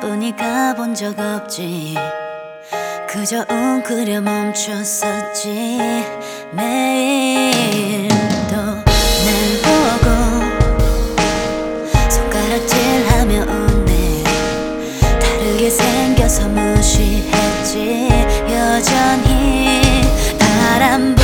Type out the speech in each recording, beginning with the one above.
뿐이 가본 적 없지. 그저 웅크려 멈췄었지. 매일 또 날 보고 손가락질하며 웃네. 다르게 생겨서 무시했지. 여전히 바람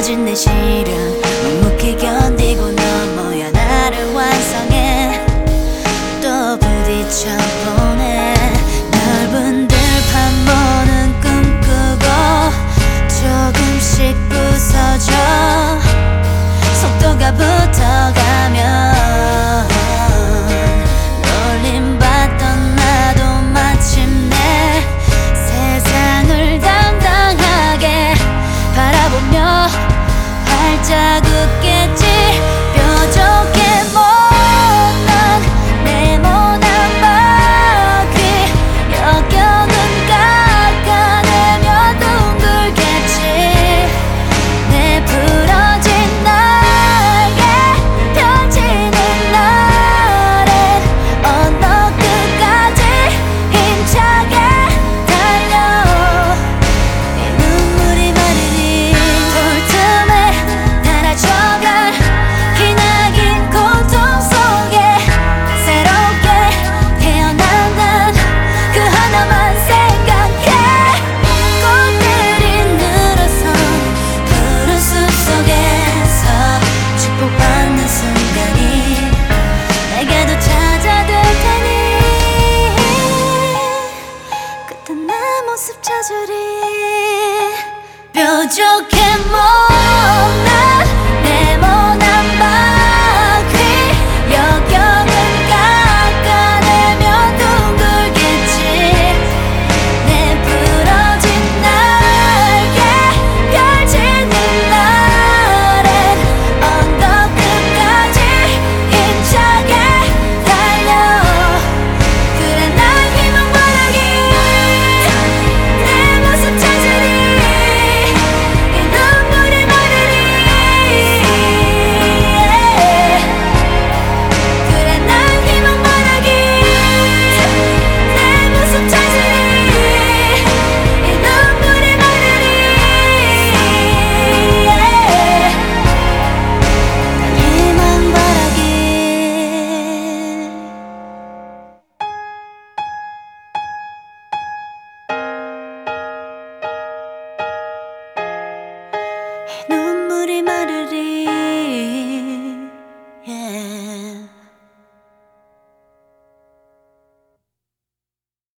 터진 내 시련. 묵묵히 견디고 넘어야 나를 완성해. 또 부딪혀보네 넓은 들판 보는 꿈 꾸고 조금씩 부서져. 속도가 붙어가 날 자극했지?